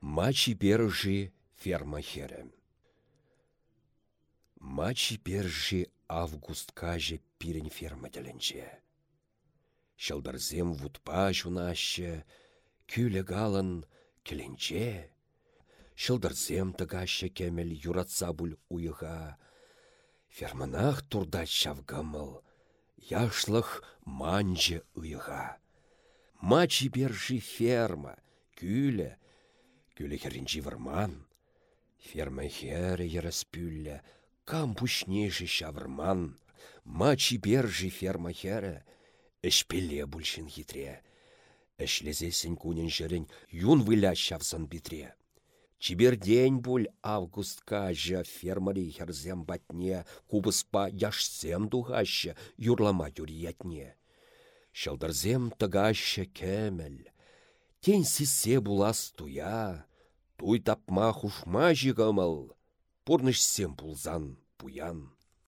Мачи бержи ферма херем. Мачи бержи август кажы пирен ферма деленче. Шылдарзем вудпа жунаще, күлі галын келенче. Шылдарзем тыгаще кемел юратса бұл уйыға. Ферманах турдат шавгамыл, яшлых манчы уйыға. Мачи бержи ферма, күлі, күлі херінчі варман. Ферма хері еріс пүлі, кам пушнежі шавырман. Мачи бержи ферма хері, Эшпеле бүлшін хитре. Эшлезесін кунен жерін юн выля шавсан битре. Чибердень бұл августка жа фермари херзем батне, кубыспа яшсем дуғашы юрлама юриятне. Шалдарзем тыгашы кемел, тен сисе булас туя, туй тапма хушма жигамал, пурныш сем пулзан пуян.